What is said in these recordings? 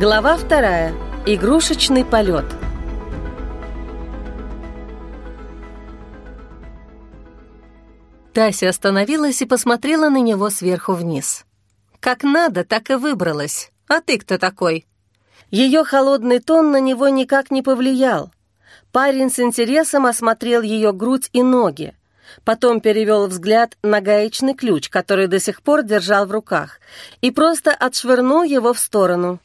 Глава вторая. Игрушечный полет. Тася остановилась и посмотрела на него сверху вниз. Как надо, так и выбралась. А ты кто такой? Ее холодный тон на него никак не повлиял. Парень с интересом осмотрел ее грудь и ноги. Потом перевел взгляд на гаечный ключ, который до сих пор держал в руках, и просто отшвырнул его в сторону.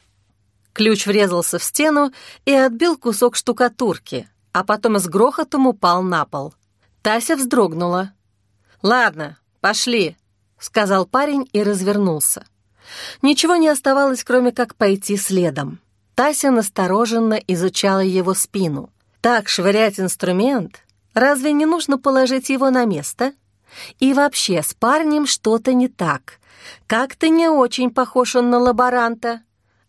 Ключ врезался в стену и отбил кусок штукатурки, а потом с грохотом упал на пол. Тася вздрогнула. «Ладно, пошли», — сказал парень и развернулся. Ничего не оставалось, кроме как пойти следом. Тася настороженно изучала его спину. Так швырять инструмент? Разве не нужно положить его на место? И вообще, с парнем что-то не так. Как-то не очень похож он на лаборанта.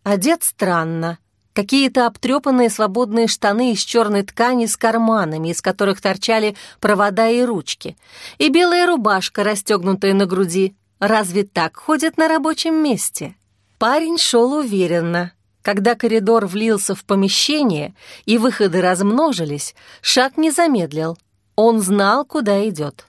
Одет странно. Какие-то обтрепанные свободные штаны из черной ткани с карманами, из которых торчали провода и ручки. И белая рубашка, расстегнутая на груди. Разве так ходят на рабочем месте? Парень шел уверенно. Когда коридор влился в помещение и выходы размножились, шаг не замедлил. Он знал, куда идет.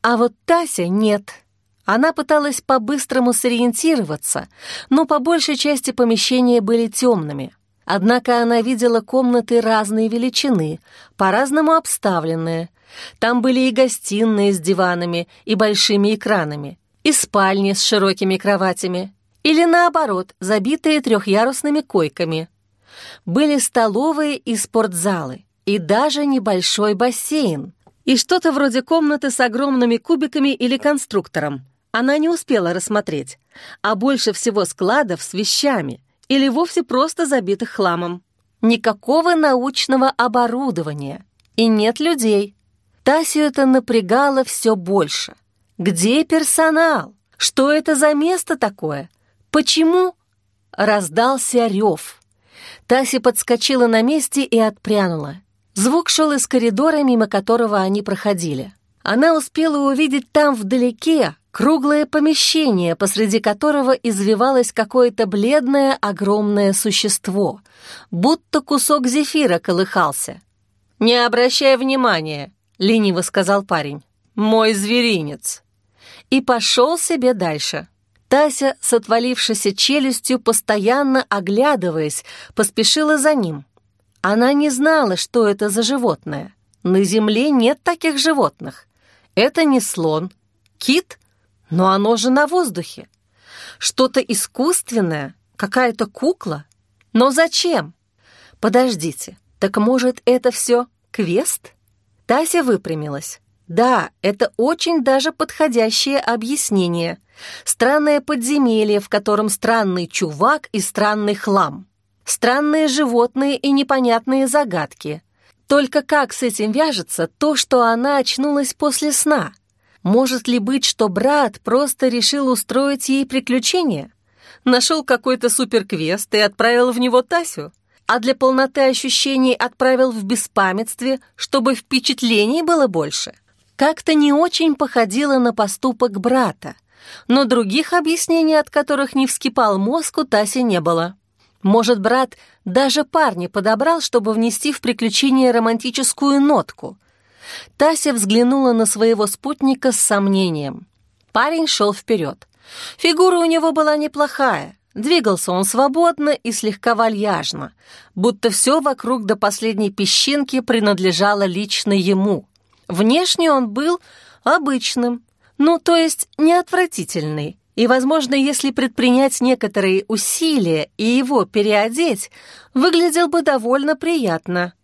А вот Тася нет — она пыталась по-быстрому сориентироваться, но по большей части помещения были темными. Однако она видела комнаты разной величины, по-разному обставленные. Там были и гостиные с диванами и большими экранами, и спальни с широкими кроватями, или наоборот, забитые трехъярусными койками. Были столовые и спортзалы, и даже небольшой бассейн, и что-то вроде комнаты с огромными кубиками или конструктором, она не успела рассмотреть, а больше всего складов с вещами или вовсе просто забитых хламом. Никакого научного оборудования и нет людей. Тасю это напрягало все больше. Где персонал? Что это за место такое? Почему? Раздался рев. Тася подскочила на месте и отпрянула. Звук шел из коридора, мимо которого они проходили. Она успела увидеть там вдалеке Круглое помещение, посреди которого извивалось какое-то бледное огромное существо, будто кусок зефира колыхался. «Не обращай внимания», — лениво сказал парень. «Мой зверинец». И пошел себе дальше. Тася с отвалившейся челюстью, постоянно оглядываясь, поспешила за ним. Она не знала, что это за животное. На земле нет таких животных. Это не слон. Кит — но оно же на воздухе. Что-то искусственное, какая-то кукла. Но зачем? Подождите, так может это все квест? Тася выпрямилась. Да, это очень даже подходящее объяснение. Странное подземелье, в котором странный чувак и странный хлам. Странные животные и непонятные загадки. Только как с этим вяжется то, что она очнулась после сна? Может ли быть, что брат просто решил устроить ей приключение? Нашел какой-то суперквест и отправил в него Тасю? А для полноты ощущений отправил в беспамятстве, чтобы впечатлений было больше? Как-то не очень походило на поступок брата, но других объяснений, от которых не вскипал мозг, у Таси не было. Может, брат даже парня подобрал, чтобы внести в приключение романтическую нотку, Тася взглянула на своего спутника с сомнением. Парень шел вперед. Фигура у него была неплохая. Двигался он свободно и слегка вальяжно, будто все вокруг до последней песчинки принадлежало лично ему. Внешне он был обычным, ну, то есть неотвратительный. И, возможно, если предпринять некоторые усилия и его переодеть, выглядел бы довольно приятно.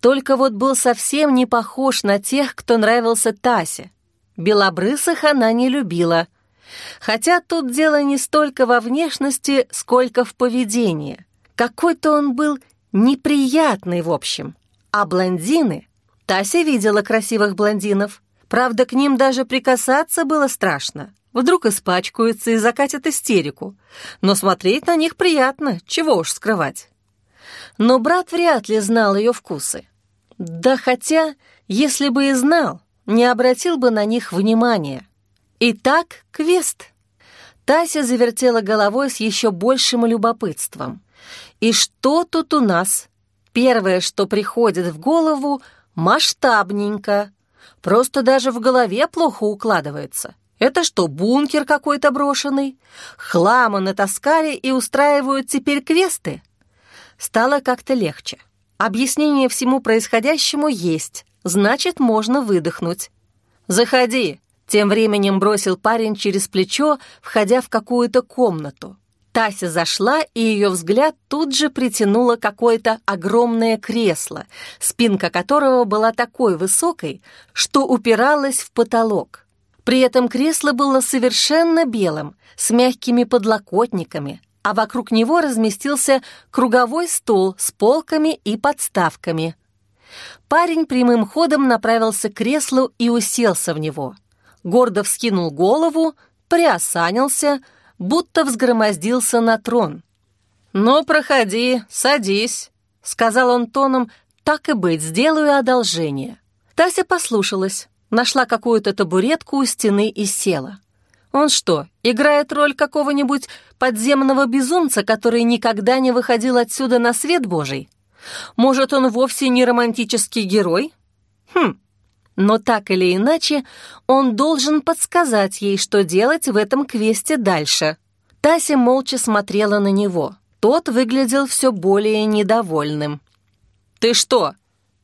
Только вот был совсем не похож на тех, кто нравился Тасе. Белобрысых она не любила. Хотя тут дело не столько во внешности, сколько в поведении. Какой-то он был неприятный, в общем. А блондины... Тася видела красивых блондинов. Правда, к ним даже прикасаться было страшно. Вдруг испачкаются и закатят истерику. Но смотреть на них приятно, чего уж скрывать но брат вряд ли знал ее вкусы. Да хотя, если бы и знал, не обратил бы на них внимания. Итак, квест. Тася завертела головой с еще большим любопытством. И что тут у нас? Первое, что приходит в голову, масштабненько. Просто даже в голове плохо укладывается. Это что, бункер какой-то брошенный? Хлама натаскали и устраивают теперь квесты? Стало как-то легче. Объяснение всему происходящему есть, значит, можно выдохнуть. «Заходи», — тем временем бросил парень через плечо, входя в какую-то комнату. Тася зашла, и ее взгляд тут же притянуло какое-то огромное кресло, спинка которого была такой высокой, что упиралась в потолок. При этом кресло было совершенно белым, с мягкими подлокотниками, а вокруг него разместился круговой стол с полками и подставками. Парень прямым ходом направился к креслу и уселся в него. Гордо вскинул голову, приосанился — будто взгромоздился на трон. «Ну, проходи, садись», — сказал он тоном, «так и быть, сделаю одолжение». Тася послушалась, нашла какую-то табуретку у стены и села. Он что, играет роль какого-нибудь подземного безумца, который никогда не выходил отсюда на свет Божий? Может, он вовсе не романтический герой? Хм, но так или иначе, он должен подсказать ей, что делать в этом квесте дальше. Тася молча смотрела на него. Тот выглядел все более недовольным. «Ты что,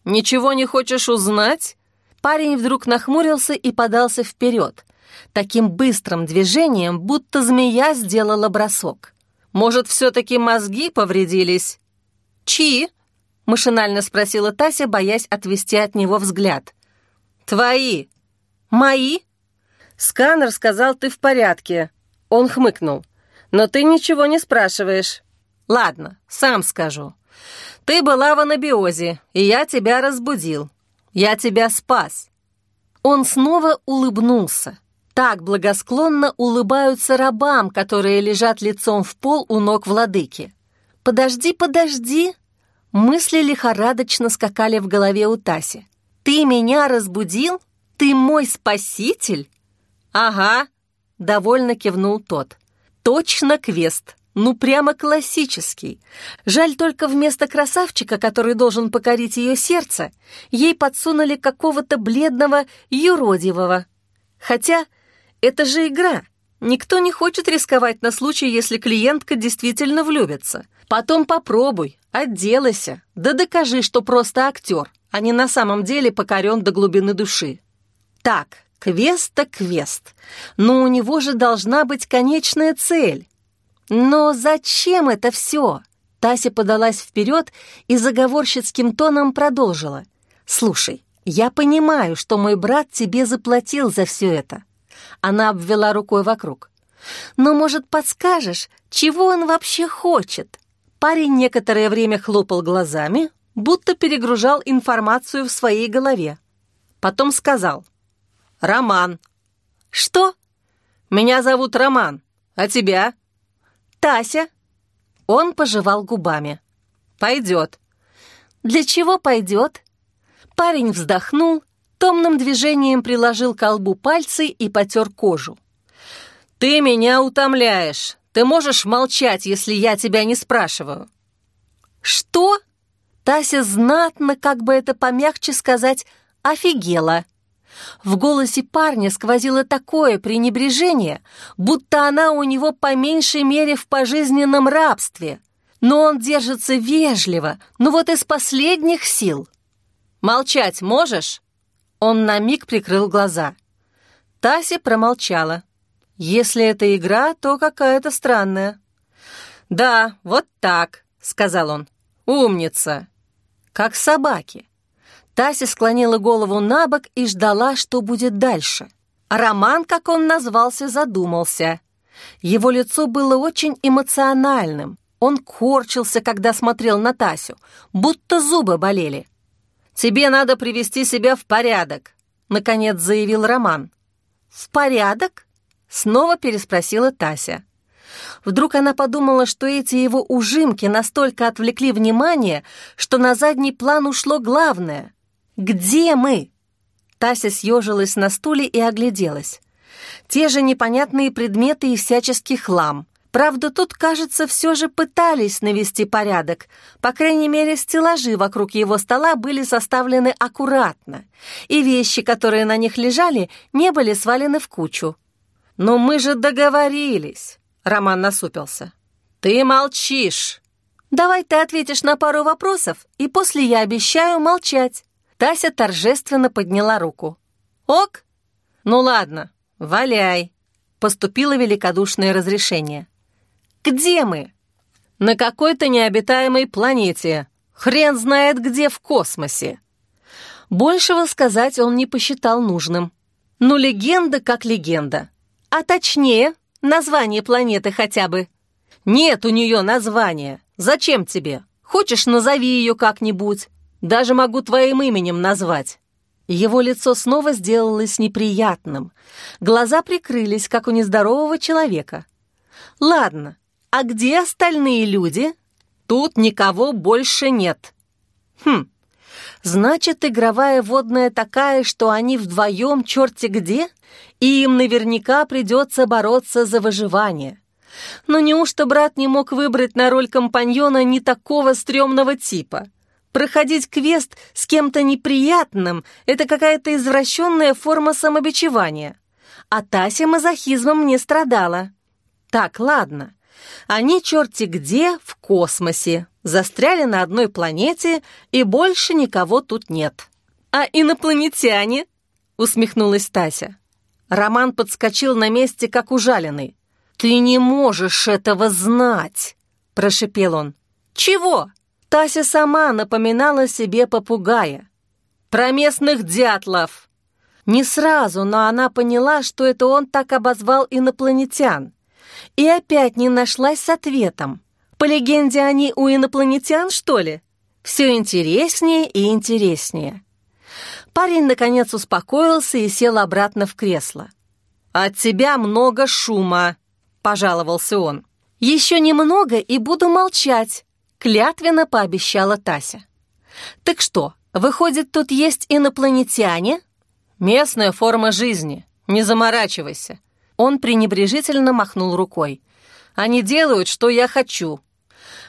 ничего не хочешь узнать?» Парень вдруг нахмурился и подался вперед, таким быстрым движением, будто змея сделала бросок. «Может, все-таки мозги повредились?» «Чьи?» — машинально спросила Тася, боясь отвести от него взгляд. «Твои». «Мои?» «Сканер сказал, ты в порядке». Он хмыкнул. «Но ты ничего не спрашиваешь». «Ладно, сам скажу. Ты была в анабиозе, и я тебя разбудил. Я тебя спас». Он снова улыбнулся. Так благосклонно улыбаются рабам, которые лежат лицом в пол у ног владыки. «Подожди, подожди!» Мысли лихорадочно скакали в голове у Таси. «Ты меня разбудил? Ты мой спаситель?» «Ага», — довольно кивнул тот. «Точно квест. Ну, прямо классический. Жаль только вместо красавчика, который должен покорить ее сердце, ей подсунули какого-то бледного юродивого. Хотя это же игра. Никто не хочет рисковать на случай, если клиентка действительно влюбится. Потом попробуй, отделайся, да докажи, что просто актер а не на самом деле покорен до глубины души. Так, квест-то квест, но у него же должна быть конечная цель. Но зачем это все? Тася подалась вперед и заговорщицким тоном продолжила. «Слушай, я понимаю, что мой брат тебе заплатил за все это». Она обвела рукой вокруг. «Но, может, подскажешь, чего он вообще хочет?» Парень некоторое время хлопал глазами, будто перегружал информацию в своей голове. Потом сказал «Роман». «Что?» «Меня зовут Роман, а тебя?» «Тася». Он пожевал губами. «Пойдет». «Для чего пойдет?» Парень вздохнул, томным движением приложил к колбу пальцы и потер кожу. «Ты меня утомляешь. Ты можешь молчать, если я тебя не спрашиваю». «Что?» Тася знатно, как бы это помягче сказать, офигела. В голосе парня сквозило такое пренебрежение, будто она у него по меньшей мере в пожизненном рабстве. Но он держится вежливо, ну вот из последних сил. «Молчать можешь?» Он на миг прикрыл глаза. Тася промолчала. «Если это игра, то какая-то странная». «Да, вот так», — сказал он. «Умница как собаки. Тася склонила голову на бок и ждала, что будет дальше. Роман, как он назвался, задумался. Его лицо было очень эмоциональным. Он корчился, когда смотрел на Тасю, будто зубы болели. «Тебе надо привести себя в порядок», — наконец заявил Роман. «В порядок?» — снова переспросила Тася. Вдруг она подумала, что эти его ужимки настолько отвлекли внимание, что на задний план ушло главное. «Где мы?» Тася съежилась на стуле и огляделась. Те же непонятные предметы и всяческий хлам. Правда, тут, кажется, все же пытались навести порядок. По крайней мере, стеллажи вокруг его стола были составлены аккуратно, и вещи, которые на них лежали, не были свалены в кучу. «Но мы же договорились», — Роман насупился. «Ты молчишь». «Давай ты ответишь на пару вопросов, и после я обещаю молчать». Тася торжественно подняла руку. «Ок? Ну ладно, валяй». Поступило великодушное разрешение. Где мы?» «На какой-то необитаемой планете. Хрен знает где в космосе». Большего сказать он не посчитал нужным. Ну, легенда как легенда. А точнее, название планеты хотя бы. Нет у нее названия. Зачем тебе? Хочешь, назови ее как-нибудь. Даже могу твоим именем назвать. Его лицо снова сделалось неприятным. Глаза прикрылись, как у нездорового человека. Ладно, «А где остальные люди?» «Тут никого больше нет». «Хм, значит, игровая водная такая, что они вдвоем черти где, и им наверняка придется бороться за выживание». Но неужто брат не мог выбрать на роль компаньона не такого стрёмного типа? Проходить квест с кем-то неприятным — это какая-то извращенная форма самобичевания. А Тася мазохизмом не страдала. Так, ладно, они черти где в космосе, застряли на одной планете, и больше никого тут нет. «А инопланетяне?» — усмехнулась Тася. Роман подскочил на месте, как ужаленный. «Ты не можешь этого знать!» — прошепел он. «Чего?» Тася сама напоминала себе попугая. «Про местных дятлов!» Не сразу, но она поняла, что это он так обозвал инопланетян и опять не нашлась с ответом. По легенде, они у инопланетян, что ли? Все интереснее и интереснее. Парень, наконец, успокоился и сел обратно в кресло. «От тебя много шума», — пожаловался он. «Еще немного и буду молчать», — клятвенно пообещала Тася. «Так что, выходит, тут есть инопланетяне?» «Местная форма жизни. Не заморачивайся», он пренебрежительно махнул рукой. «Они делают, что я хочу».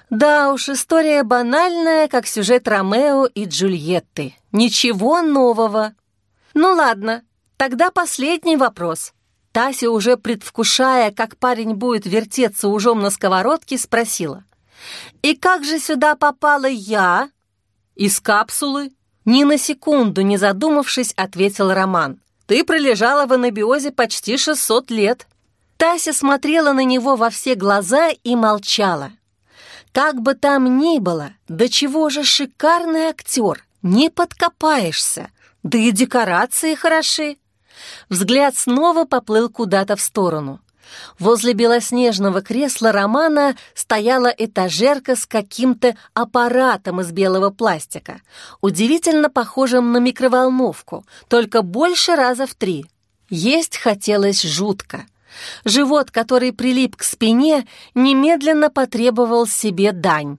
Да уж, история банальная, как сюжет Ромео и Джульетты. Ничего нового. Ну ладно, тогда последний вопрос. Тася, уже предвкушая, как парень будет вертеться ужом на сковородке, спросила. «И как же сюда попала я?» «Из капсулы?» Ни на секунду не задумавшись, ответил Роман. Ты пролежала в анабиозе почти 600 лет». Тася смотрела на него во все глаза и молчала. Как бы там ни было, до чего же шикарный актер, не подкопаешься, да и декорации хороши. Взгляд снова поплыл куда-то в сторону. Возле белоснежного кресла Романа стояла этажерка с каким-то аппаратом из белого пластика, удивительно похожим на микроволновку, только больше раза в три. Есть хотелось жутко. Живот, который прилип к спине, немедленно потребовал себе дань.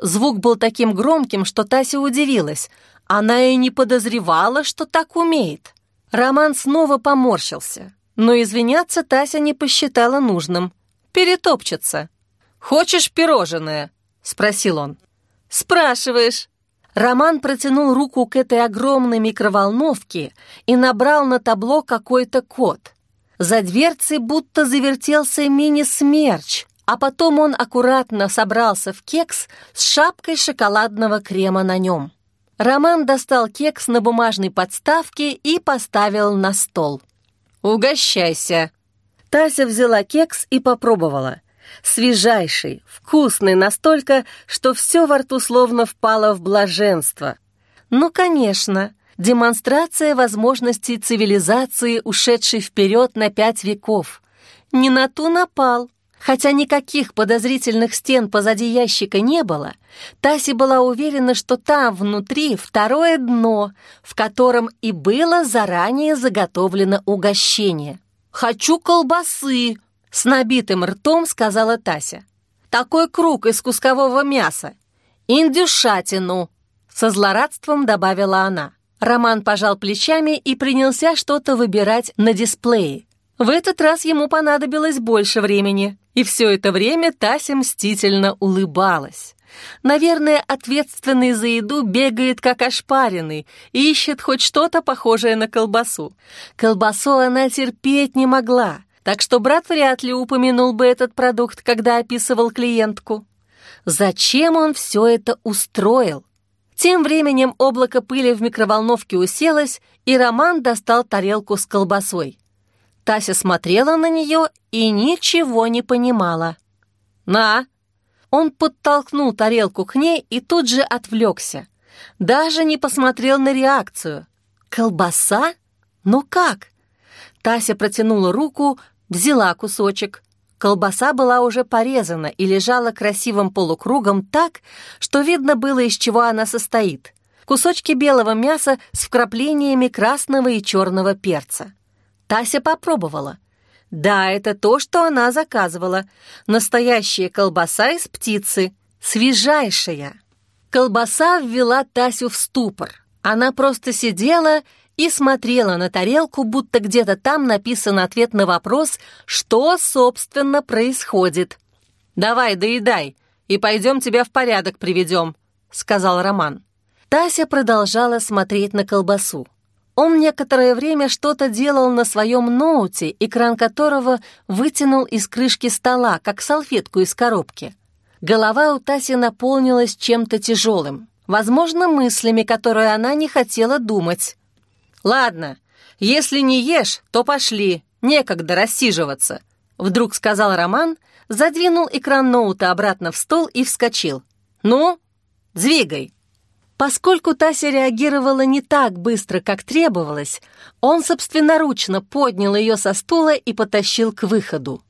Звук был таким громким, что Тася удивилась. Она и не подозревала, что так умеет. Роман снова поморщился. Но извиняться Тася не посчитала нужным. Перетопчется. «Хочешь пирожное?» — спросил он. «Спрашиваешь». Роман протянул руку к этой огромной микроволновке и набрал на табло какой-то код. За дверцей будто завертелся мини-смерч, а потом он аккуратно собрался в кекс с шапкой шоколадного крема на нем. Роман достал кекс на бумажной подставке и поставил на стол. «Угощайся!» Тася взяла кекс и попробовала. Свежайший, вкусный настолько, что все во рту словно впало в блаженство. Ну, конечно, демонстрация возможностей цивилизации, ушедшей вперед на пять веков. Не на ту напал. Хотя никаких подозрительных стен позади ящика не было, Таси была уверена, что там внутри второе дно, в котором и было заранее заготовлено угощение. «Хочу колбасы!» — с набитым ртом сказала Тася. «Такой круг из кускового мяса. Индюшатину!» — со злорадством добавила она. Роман пожал плечами и принялся что-то выбирать на дисплее. В этот раз ему понадобилось больше времени, и все это время Тася мстительно улыбалась. Наверное, ответственный за еду бегает как ошпаренный и ищет хоть что-то похожее на колбасу. Колбасу она терпеть не могла, так что брат вряд ли упомянул бы этот продукт, когда описывал клиентку. Зачем он все это устроил? Тем временем облако пыли в микроволновке уселось, и Роман достал тарелку с колбасой. Тася смотрела на нее и ничего не понимала. «На!» Он подтолкнул тарелку к ней и тут же отвлекся. Даже не посмотрел на реакцию. «Колбаса? Ну как?» Тася протянула руку, взяла кусочек. Колбаса была уже порезана и лежала красивым полукругом так, что видно было, из чего она состоит. Кусочки белого мяса с вкраплениями красного и черного перца. Тася попробовала. Да, это то, что она заказывала. Настоящая колбаса из птицы, свежайшая. Колбаса ввела Тасю в ступор. Она просто сидела и смотрела на тарелку, будто где-то там написан ответ на вопрос, что, собственно, происходит. «Давай, доедай, и пойдем тебя в порядок приведем», — сказал Роман. Тася продолжала смотреть на колбасу. Он некоторое время что-то делал на своем ноуте, экран которого вытянул из крышки стола, как салфетку из коробки. Голова у Таси наполнилась чем-то тяжелым, возможно, мыслями, которые она не хотела думать. «Ладно, если не ешь, то пошли, некогда рассиживаться», вдруг сказал Роман, задвинул экран ноута обратно в стол и вскочил. «Ну, двигай!» Поскольку Тася реагировала не так быстро, как требовалось, он собственноручно поднял ее со стула и потащил к выходу.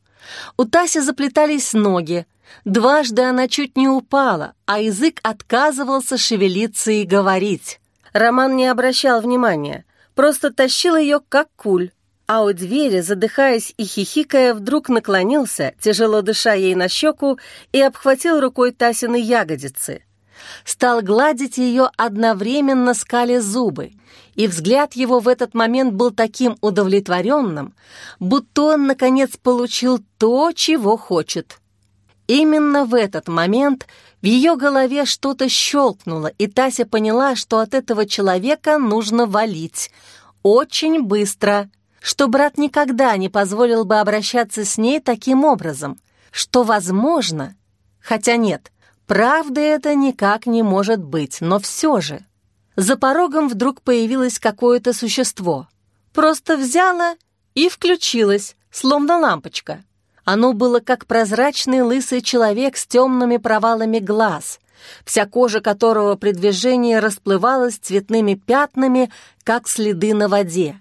У Таси заплетались ноги. Дважды она чуть не упала, а язык отказывался шевелиться и говорить. Роман не обращал внимания, просто тащил ее как куль. А у двери, задыхаясь и хихикая, вдруг наклонился, тяжело дыша ей на щеку, и обхватил рукой Тасины ягодицы стал гладить ее одновременно скали зубы, и взгляд его в этот момент был таким удовлетворенным, будто он, наконец, получил то, чего хочет. Именно в этот момент в ее голове что-то щелкнуло, и Тася поняла, что от этого человека нужно валить. Очень быстро. Что брат никогда не позволил бы обращаться с ней таким образом. Что возможно... Хотя нет, Правда это никак не может быть, но все же. За порогом вдруг появилось какое-то существо. Просто взяло и включилось, словно лампочка. Оно было как прозрачный лысый человек с темными провалами глаз, вся кожа которого при движении расплывалась цветными пятнами, как следы на воде.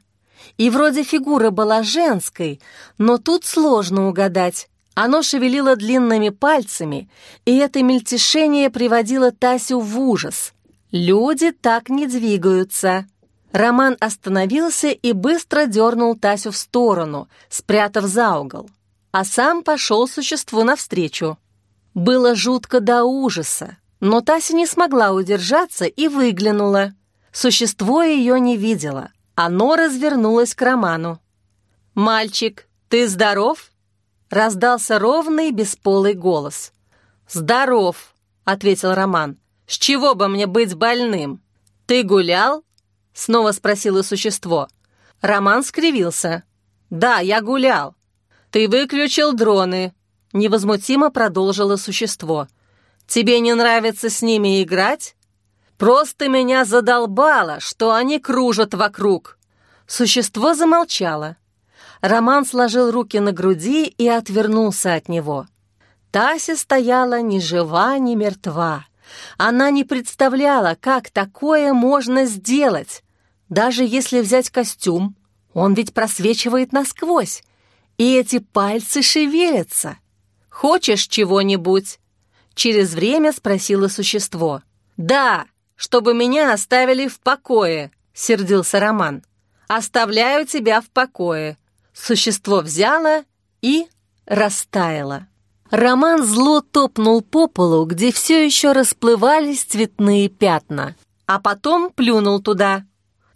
И вроде фигура была женской, но тут сложно угадать, оно шевелило длинными пальцами, и это мельтешение приводило Тасю в ужас. Люди так не двигаются. Роман остановился и быстро дернул Тасю в сторону, спрятав за угол. А сам пошел существу навстречу. Было жутко до ужаса, но Тася не смогла удержаться и выглянула. Существо ее не видело. Оно развернулось к Роману. «Мальчик, ты здоров?» Раздался ровный бесполый голос. «Здоров», — ответил Роман. «С чего бы мне быть больным? Ты гулял?» — снова спросило существо. Роман скривился. «Да, я гулял». «Ты выключил дроны», — невозмутимо продолжило существо. «Тебе не нравится с ними играть?» «Просто меня задолбало, что они кружат вокруг». Существо замолчало. Роман сложил руки на груди и отвернулся от него. Тася стояла ни жива, ни мертва. Она не представляла, как такое можно сделать. Даже если взять костюм, он ведь просвечивает насквозь, и эти пальцы шевелятся. «Хочешь чего-нибудь?» Через время спросило существо. «Да, чтобы меня оставили в покое», — сердился Роман. «Оставляю тебя в покое. Существо взяло и растаяло. Роман зло топнул по полу, где все еще расплывались цветные пятна, а потом плюнул туда.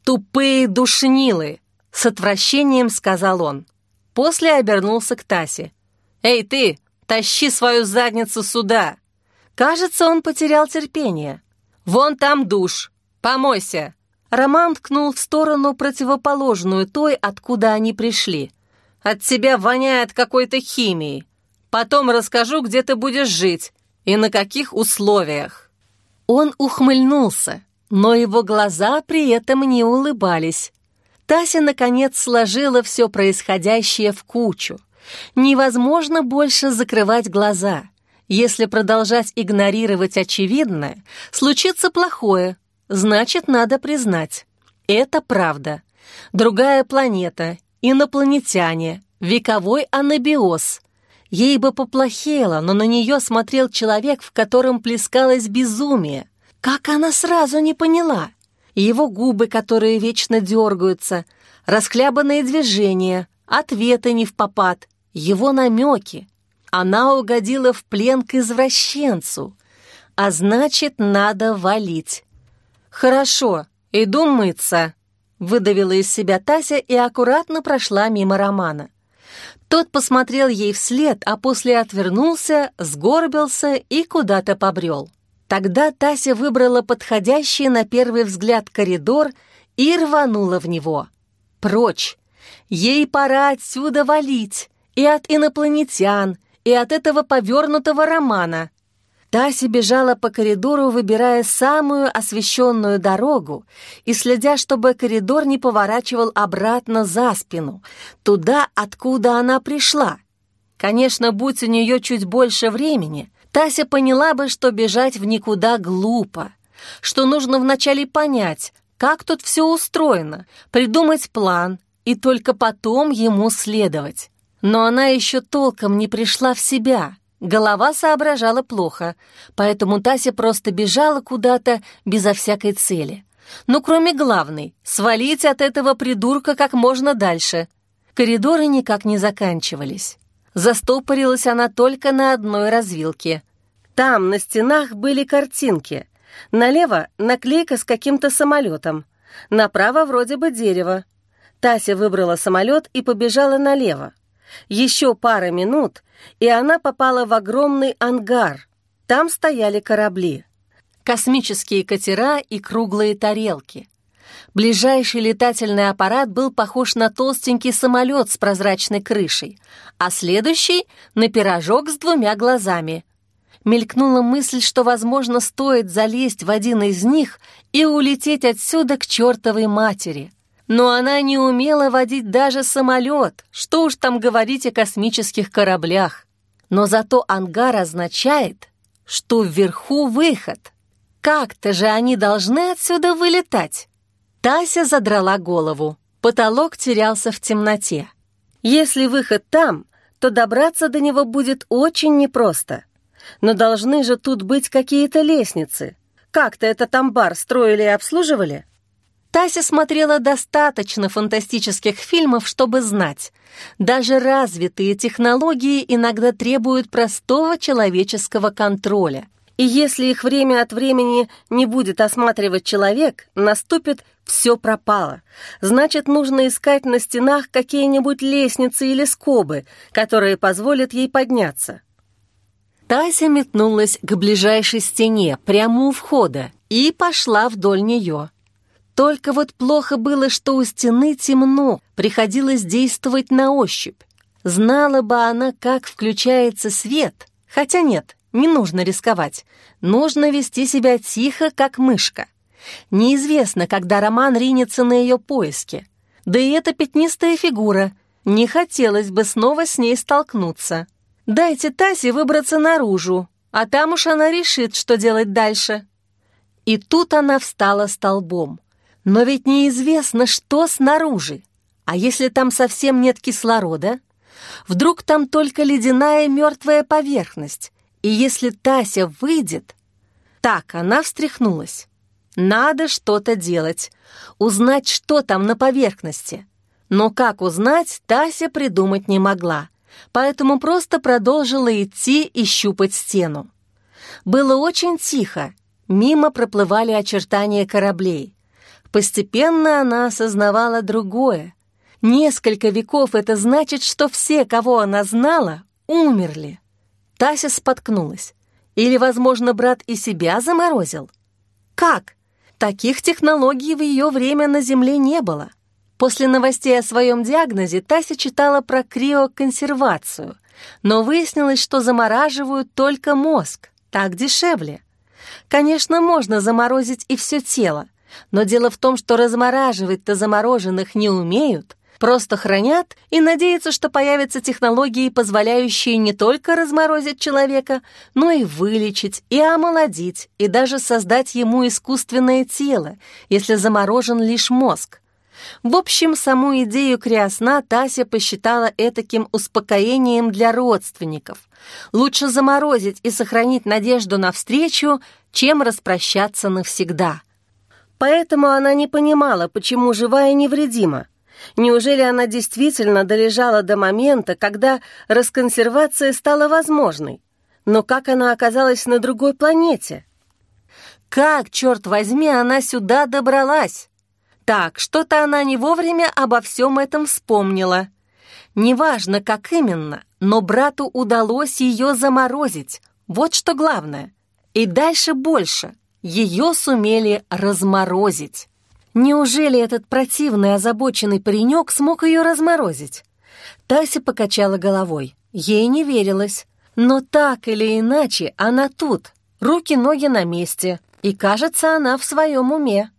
«Тупые душнилы!» — с отвращением сказал он. После обернулся к Тасе. «Эй, ты, тащи свою задницу сюда!» Кажется, он потерял терпение. «Вон там душ! Помойся!» Роман ткнул в сторону, противоположную той, откуда они пришли. «От тебя воняет какой-то химией. Потом расскажу, где ты будешь жить и на каких условиях». Он ухмыльнулся, но его глаза при этом не улыбались. Тася, наконец, сложила все происходящее в кучу. Невозможно больше закрывать глаза. Если продолжать игнорировать очевидное, случится плохое, значит, надо признать. Это правда. Другая планета, инопланетяне, вековой анабиоз. Ей бы поплохело, но на нее смотрел человек, в котором плескалось безумие. Как она сразу не поняла? Его губы, которые вечно дергаются, расхлябанные движения, ответы не в попад, его намеки. Она угодила в плен к извращенцу, а значит, надо валить. «Хорошо, иду мыться», — выдавила из себя Тася и аккуратно прошла мимо Романа. Тот посмотрел ей вслед, а после отвернулся, сгорбился и куда-то побрел. Тогда Тася выбрала подходящий на первый взгляд коридор и рванула в него. Прочь! Ей пора отсюда валить, и от инопланетян, и от этого повернутого романа. Тася бежала по коридору, выбирая самую освещенную дорогу и следя, чтобы коридор не поворачивал обратно за спину, туда, откуда она пришла. Конечно, будь у нее чуть больше времени, Тася поняла бы, что бежать в никуда глупо, что нужно вначале понять, как тут все устроено, придумать план и только потом ему следовать. Но она еще толком не пришла в себя. Голова соображала плохо, поэтому Тася просто бежала куда-то безо всякой цели. Ну, кроме главной — свалить от этого придурка как можно дальше. Коридоры никак не заканчивались. Застопорилась она только на одной развилке. Там на стенах были картинки. Налево — наклейка с каким-то самолетом. Направо вроде бы дерево. Тася выбрала самолет и побежала налево. Еще пара минут, и она попала в огромный ангар. Там стояли корабли. Космические катера и круглые тарелки. Ближайший летательный аппарат был похож на толстенький самолет с прозрачной крышей, а следующий — на пирожок с двумя глазами. Мелькнула мысль, что, возможно, стоит залезть в один из них и улететь отсюда к чертовой матери но она не умела водить даже самолет, что уж там говорить о космических кораблях. Но зато ангар означает, что вверху выход. Как-то же они должны отсюда вылетать. Тася задрала голову. Потолок терялся в темноте. Если выход там, то добраться до него будет очень непросто. Но должны же тут быть какие-то лестницы. Как-то этот амбар строили и обслуживали? Тася смотрела достаточно фантастических фильмов, чтобы знать. Даже развитые технологии иногда требуют простого человеческого контроля. И если их время от времени не будет осматривать человек, наступит «все пропало». Значит, нужно искать на стенах какие-нибудь лестницы или скобы, которые позволят ей подняться. Тася метнулась к ближайшей стене, прямо у входа, и пошла вдоль нее. Только вот плохо было, что у стены темно, приходилось действовать на ощупь. Знала бы она, как включается свет. Хотя нет, не нужно рисковать. Нужно вести себя тихо, как мышка. Неизвестно, когда Роман ринется на ее поиски. Да и эта пятнистая фигура. Не хотелось бы снова с ней столкнуться. Дайте Тасе выбраться наружу, а там уж она решит, что делать дальше. И тут она встала столбом. Но ведь неизвестно, что снаружи. А если там совсем нет кислорода? Вдруг там только ледяная мертвая поверхность? И если Тася выйдет... Так, она встряхнулась. Надо что-то делать. Узнать, что там на поверхности. Но как узнать, Тася придумать не могла. Поэтому просто продолжила идти и щупать стену. Было очень тихо. Мимо проплывали очертания кораблей. Постепенно она осознавала другое. Несколько веков — это значит, что все, кого она знала, умерли. Тася споткнулась. Или, возможно, брат и себя заморозил? Как? Таких технологий в ее время на Земле не было. После новостей о своем диагнозе Тася читала про криоконсервацию, но выяснилось, что замораживают только мозг, так дешевле. Конечно, можно заморозить и все тело, но дело в том, что размораживать-то замороженных не умеют, просто хранят и надеются, что появятся технологии, позволяющие не только разморозить человека, но и вылечить, и омолодить, и даже создать ему искусственное тело, если заморожен лишь мозг. В общем, саму идею криосна Тася посчитала этаким успокоением для родственников. Лучше заморозить и сохранить надежду на встречу, чем распрощаться навсегда. Поэтому она не понимала, почему живая невредима. Неужели она действительно долежала до момента, когда расконсервация стала возможной? Но как она оказалась на другой планете? Как, черт возьми, она сюда добралась? Так, что-то она не вовремя обо всем этом вспомнила. Неважно, как именно, но брату удалось ее заморозить. Вот что главное. И дальше больше. Ее сумели разморозить. Неужели этот противный озабоченный паренек смог ее разморозить? Тася покачала головой. Ей не верилось. Но так или иначе она тут. Руки-ноги на месте. И кажется, она в своем уме.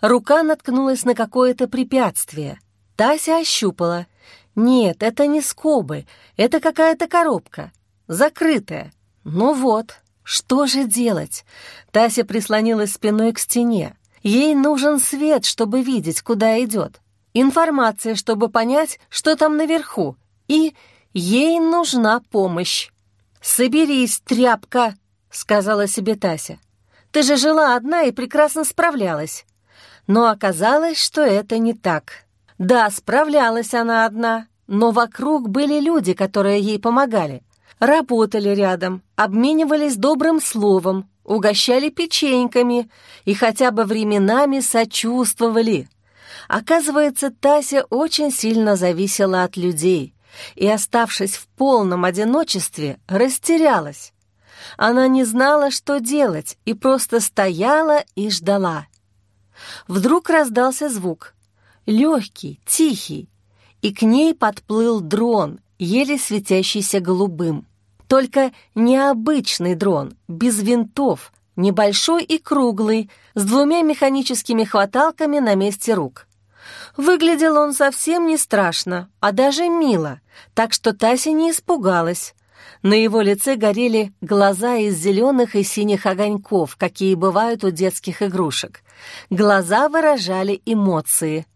Рука наткнулась на какое-то препятствие. Тася ощупала. Нет, это не скобы, это какая-то коробка. Закрытая. Ну вот, что же делать? Тася прислонилась спиной к стене. Ей нужен свет, чтобы видеть, куда идет. Информация, чтобы понять, что там наверху. И ей нужна помощь. «Соберись, тряпка!» — сказала себе Тася. «Ты же жила одна и прекрасно справлялась. Но оказалось, что это не так. Да, справлялась она одна, но вокруг были люди, которые ей помогали. Работали рядом, обменивались добрым словом, угощали печеньками и хотя бы временами сочувствовали. Оказывается, Тася очень сильно зависела от людей и, оставшись в полном одиночестве, растерялась. Она не знала, что делать, и просто стояла и ждала. Вдруг раздался звук. Легкий, тихий. И к ней подплыл дрон, еле светящийся голубым. Только необычный дрон, без винтов, небольшой и круглый, с двумя механическими хваталками на месте рук. Выглядел он совсем не страшно, а даже мило, так что Тася не испугалась. На его лице горели глаза из зеленых и синих огоньков, какие бывают у детских игрушек. Глаза выражали эмоции.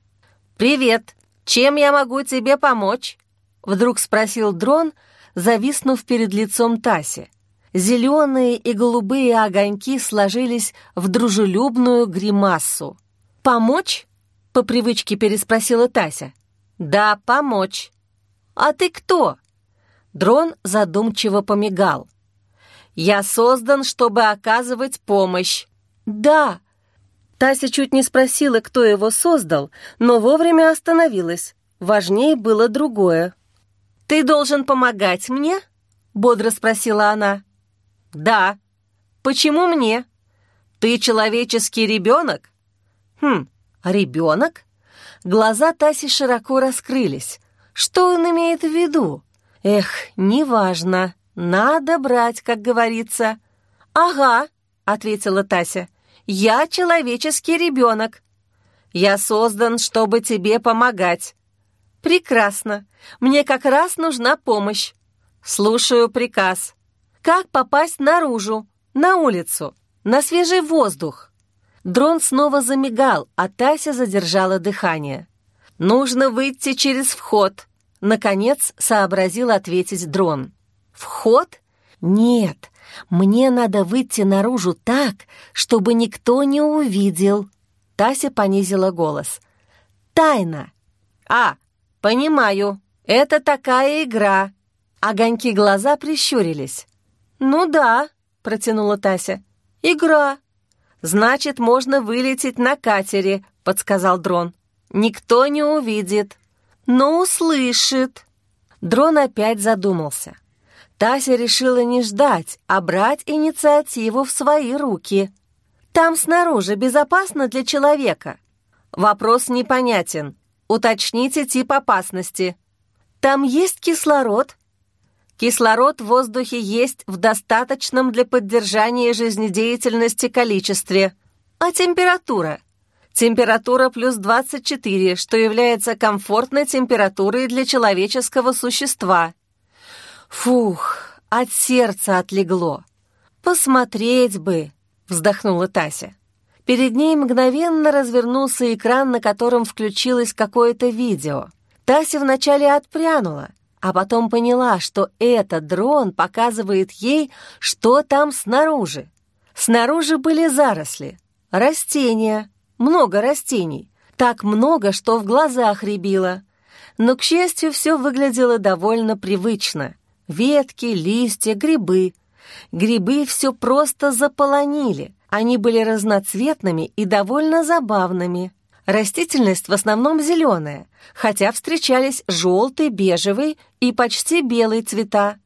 «Привет! Чем я могу тебе помочь?» Вдруг спросил дрон, зависнув перед лицом Таси. Зеленые и голубые огоньки сложились в дружелюбную гримассу. «Помочь?» — по привычке переспросила Тася. «Да, помочь». «А ты кто?» Дрон задумчиво помигал. «Я создан, чтобы оказывать помощь». «Да!» Тася чуть не спросила, кто его создал, но вовремя остановилась. Важнее было другое. «Ты должен помогать мне?» — бодро спросила она. «Да». «Почему мне?» «Ты человеческий ребенок?» «Хм, ребенок?» Глаза Таси широко раскрылись. Что он имеет в виду? Эх, неважно. Надо брать, как говорится. «Ага», — ответила Тася. «Я человеческий ребенок. Я создан, чтобы тебе помогать». «Прекрасно. Мне как раз нужна помощь. Слушаю приказ. Как попасть наружу, на улицу, на свежий воздух?» Дрон снова замигал, а Тася задержала дыхание. «Нужно выйти через вход», Наконец сообразил ответить дрон. «Вход? Нет, мне надо выйти наружу так, чтобы никто не увидел». Тася понизила голос. «Тайна!» «А, понимаю, это такая игра». Огоньки глаза прищурились. «Ну да», — протянула Тася. «Игра». «Значит, можно вылететь на катере», — подсказал дрон. «Никто не увидит». но услышит». Дрон опять задумался. Тася решила не ждать, а брать инициативу в свои руки. «Там снаружи безопасно для человека?» «Вопрос непонятен. Уточните тип опасности». «Там есть кислород?» «Кислород в воздухе есть в достаточном для поддержания жизнедеятельности количестве. А температура?» Температура плюс 24, что является комфортной температурой для человеческого существа. Фух, от сердца отлегло. «Посмотреть бы!» — вздохнула Тася. Перед ней мгновенно развернулся экран, на котором включилось какое-то видео. Тася вначале отпрянула, а потом поняла, что этот дрон показывает ей, что там снаружи. Снаружи были заросли, растения, много растений, так много, что в глазах рябило. Но, к счастью, все выглядело довольно привычно. Ветки, листья, грибы. Грибы все просто заполонили. Они были разноцветными и довольно забавными. Растительность в основном зеленая, хотя встречались желтый, бежевый и почти белый цвета.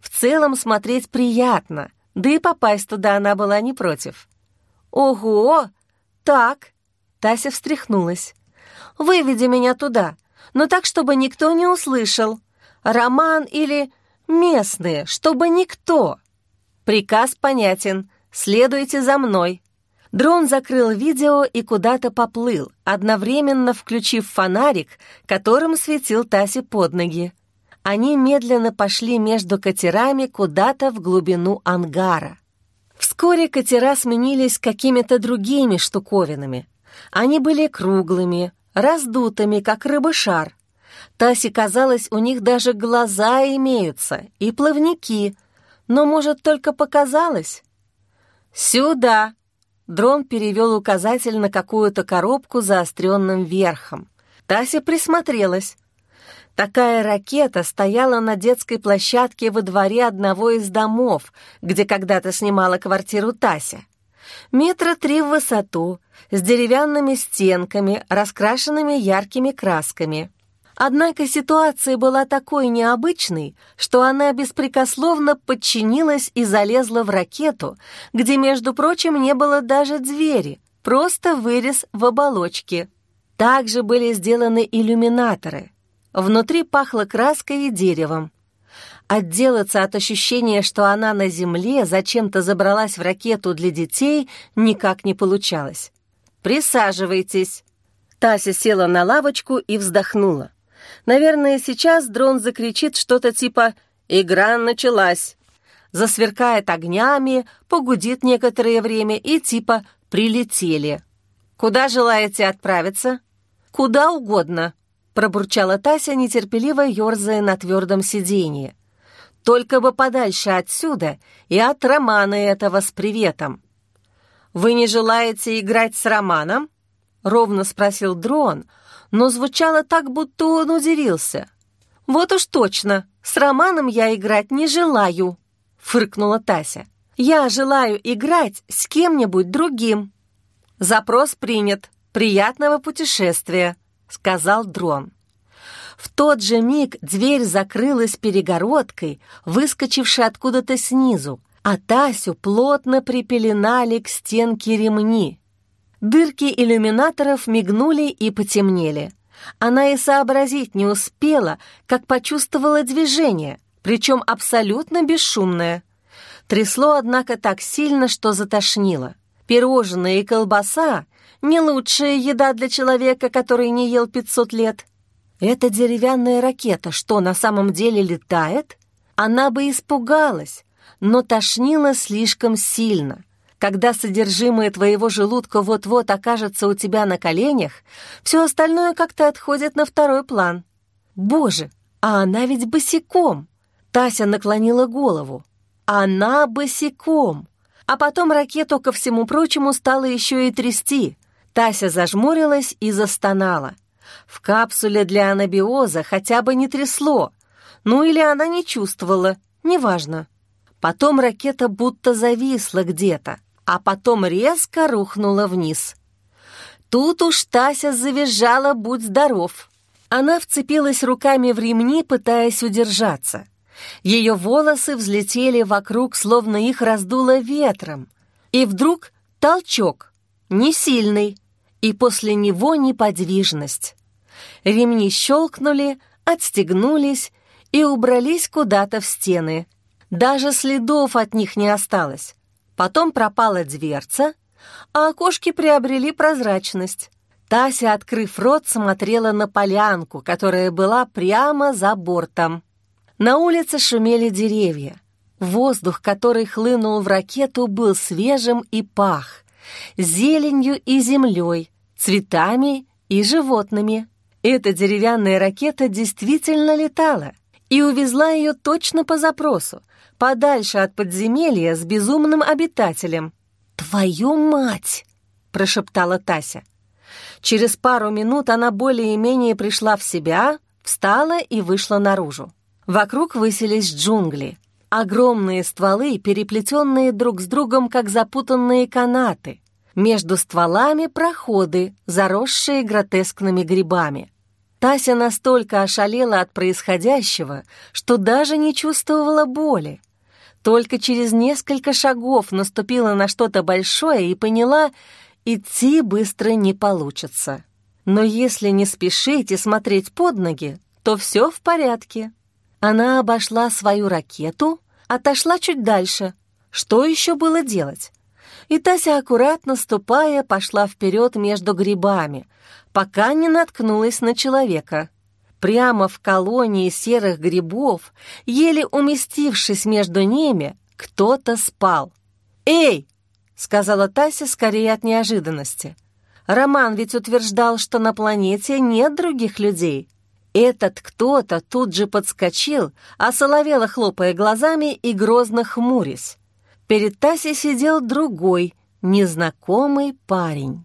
В целом смотреть приятно, да и попасть туда она была не против. «Ого! Так!» Тася встряхнулась. «Выведи меня туда, но так, чтобы никто не услышал. Роман или Местные, чтобы никто. Приказ понятен. Следуйте за мной. Дрон закрыл видео и куда-то поплыл, одновременно включив фонарик, которым светил Тасе под ноги. Они медленно пошли между катерами куда-то в глубину ангара. Вскоре катера сменились какими-то другими штуковинами. Они были круглыми, раздутыми, как рыбышар. Тасе казалось, у них даже глаза имеются и плавники, но, может, только показалось? «Сюда!» Дрон перевел указатель на какую-то коробку заостренным верхом. Тася присмотрелась. Такая ракета стояла на детской площадке во дворе одного из домов, где когда-то снимала квартиру Тася. Метра три в высоту, с деревянными стенками, раскрашенными яркими красками. Однако ситуация была такой необычной, что она беспрекословно подчинилась и залезла в ракету, где, между прочим, не было даже двери, просто вырез в оболочке. Также были сделаны иллюминаторы. Внутри пахло краской и деревом. Отделаться от ощущения, что она на земле зачем-то забралась в ракету для детей, никак не получалось. «Присаживайтесь». Тася села на лавочку и вздохнула. Наверное, сейчас дрон закричит что-то типа «Игра началась!» Засверкает огнями, погудит некоторое время и типа «Прилетели!» «Куда желаете отправиться?» «Куда угодно», — пробурчала Тася, нетерпеливо ерзая на твердом сиденье. «Только бы подальше отсюда и от Романа этого с приветом». «Вы не желаете играть с Романом?» — ровно спросил дрон, но звучало так, будто он удивился. «Вот уж точно, с Романом я играть не желаю», — фыркнула Тася. «Я желаю играть с кем-нибудь другим». «Запрос принят. Приятного путешествия», — сказал дрон. В тот же миг дверь закрылась перегородкой, выскочившей откуда-то снизу, а Тасю плотно припеленали к стенке ремни. Дырки иллюминаторов мигнули и потемнели. Она и сообразить не успела, как почувствовала движение, причем абсолютно бесшумное. Трясло, однако, так сильно, что затошнило. Пирожные и колбаса — не лучшая еда для человека, который не ел 500 лет. Эта деревянная ракета что, на самом деле летает? Она бы испугалась, но тошнило слишком сильно. Когда содержимое твоего желудка вот-вот окажется у тебя на коленях, все остальное как-то отходит на второй план. Боже, а она ведь босиком! Тася наклонила голову. Она босиком! А потом ракету, ко всему прочему, стала еще и трясти. Тася зажмурилась и застонала. В капсуле для анабиоза хотя бы не трясло. Ну или она не чувствовала, неважно. Потом ракета будто зависла где-то а потом резко рухнула вниз. Тут уж Тася завизжала «Будь здоров!». Она вцепилась руками в ремни, пытаясь удержаться. Ее волосы взлетели вокруг, словно их раздуло ветром. И вдруг толчок, не сильный, и после него неподвижность. Ремни щелкнули, отстегнулись и убрались куда-то в стены. Даже следов от них не осталось. Потом пропала дверца, а окошки приобрели прозрачность. Тася, открыв рот, смотрела на полянку, которая была прямо за бортом. На улице шумели деревья. Воздух, который хлынул в ракету, был свежим и пах. Зеленью и землей, цветами и животными. Эта деревянная ракета действительно летала и увезла ее точно по запросу, подальше от подземелья с безумным обитателем. «Твою мать!» — прошептала Тася. Через пару минут она более-менее пришла в себя, встала и вышла наружу. Вокруг высились джунгли. Огромные стволы, переплетенные друг с другом, как запутанные канаты. Между стволами проходы, заросшие гротескными грибами. Тася настолько ошалела от происходящего, что даже не чувствовала боли. Только через несколько шагов наступила на что-то большое и поняла, идти быстро не получится. Но если не спешить и смотреть под ноги, то все в порядке. Она обошла свою ракету, отошла чуть дальше. Что еще было делать? И Тася, аккуратно ступая, пошла вперед между грибами, пока не наткнулась на человека. Прямо в колонии серых грибов, еле уместившись между ними, кто-то спал. «Эй!» — сказала Тася скорее от неожиданности. Роман ведь утверждал, что на планете нет других людей. Этот кто-то тут же подскочил, осоловело хлопая глазами и грозно хмурясь. Перед Тасей сидел другой, незнакомый парень.